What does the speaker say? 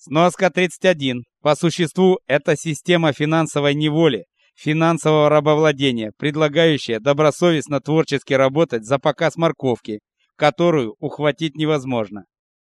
Сноска 31. По существу это система финансовой неволи, финансового рабовладения, предлагающая добросовестно творчески работать за показ морковки, которую ухватить невозможно.